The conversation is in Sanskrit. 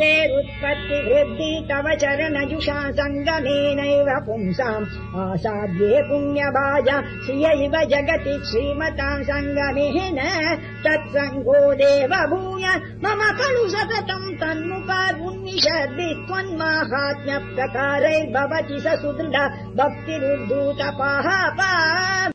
तेरुत्पत्ति तव चरणजुषा सङ्गमेनैव पुंसाम् आसाद्ये पुण्यभाज श्रियैव जगति श्रीमताम् सङ्गमेन तत्सङ्गो देव भूय मम खलु सततम् तन्मुपुन्निषद्दि त्वन्माहात्म्य प्रकारैर्भवति स सुदृढ भक्तिरुद्धूतपाहा